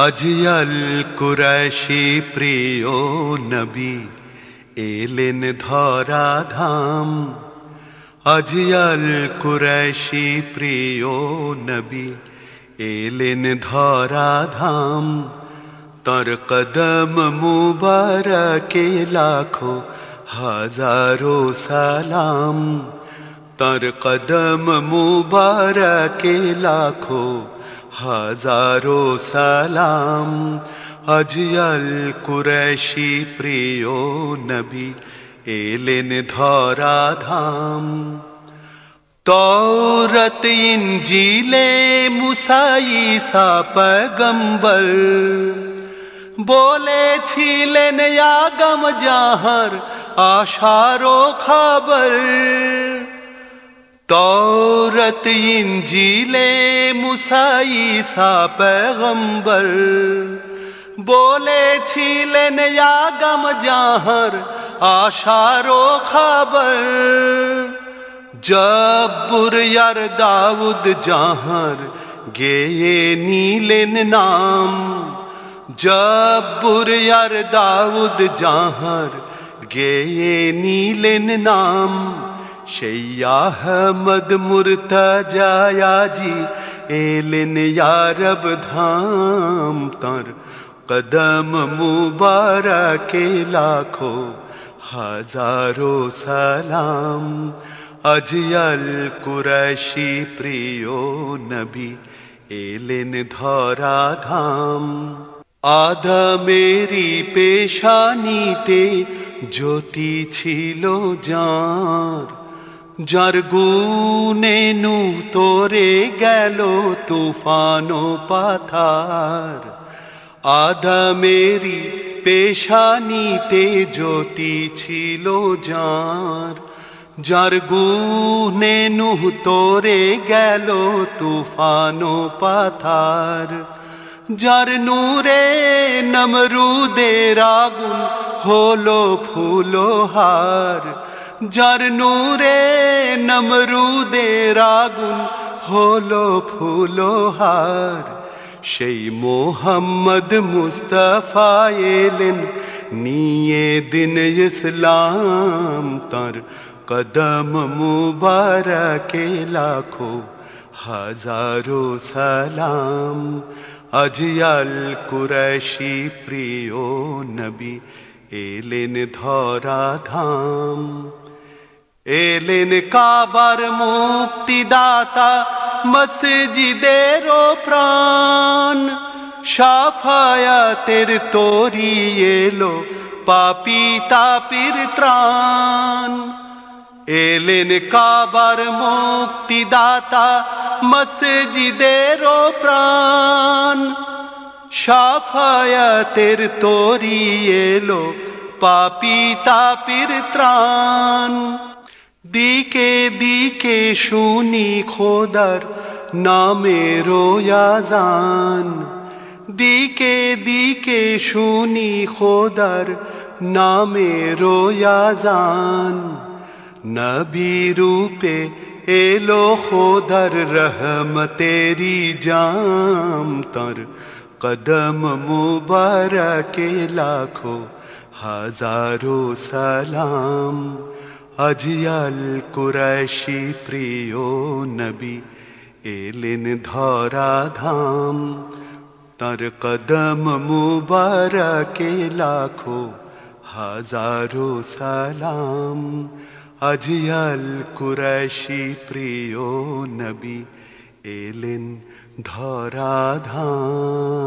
अजयल कुरैशी प्रियो नबी, एलिन धरा धाम अजयल कुरैशी प्रियो नबी, एलिन धरा धाम तर कदम मुबारक लाखो हज़ारों सलाम। तर कदम मुबारक लाखो हजारो सलाम। अजयल कुरैशी प्रियो नबी, एलिन धौरा धाम। तौरत इंजीले मुसाई सा पैगंबर। बोले छिलेन यागम जाहर, आशारो खबर। तौरत इंजीले मुसाई सा पैगंबर। बोले छीलन या गम जाहर, आशारो खबर। जब बुर यार दाऊद जहर, गेये नीलन नाम। जब बुर यार दाऊद जाहर, गेये नीलन नाम। शैया अहमद मुर्तजा याजी, एलिन यारब धाम तर, कदम मुबारक के लाखो हज़ारों सलाम। अजयल कुरैशी प्रियो नबी, एलिन धौरा धाम। आधा मेरी पेशानी ते, ज्योति छिलो जार যার গুনে নু তোরে গেল তুফানো পাথার। আধা মেরি পেশানিতে জ্যোতি ছিল যার। যার গুনে নুহ তোরে গেল তুফানো পাথার। যার নূরে নমরুদের আগুন হলো ফুলোহার যার নূরে নমরুদের আগুন হলো ফুলোহার সেই মোহাম্মদ মুস্তফা এলেন নিয়ে দিন ইসলাম তার কদম মুবারকে লাখো হাজারো সালাম আজিয়াল কুরশি প্রিয় নবী এলেন ধরা ধাম এলেন কাবার মুক্তিদাতা মসজিদের প্রাণ। সাফায়াতের তোরি এলো পাপি তাপির ত্রাণ। এলেন কাবার মুক্তিদাতা মসজিদের প্রাণ। সাফায়াতের তোরি এলো পাপি তাপির ত্রাণ। दीके दीके शूनी खोदर, नामे रोयाजान दीके दीके शूनी खोदर, नामे रोयाजान नबी रूपे एलो खोदर, रहम तेरी जाम तर। कदम मुबारक, लाखो, हज़ारों सलाम। আজিয়াল কুরশি প্রিয় নবী এলেন ধরা ধাম তার কদম মুবারকে লাখো হাজারো সালাম আজিয়াল কুরশি প্রিয় নবী এলেন ধরা ধাম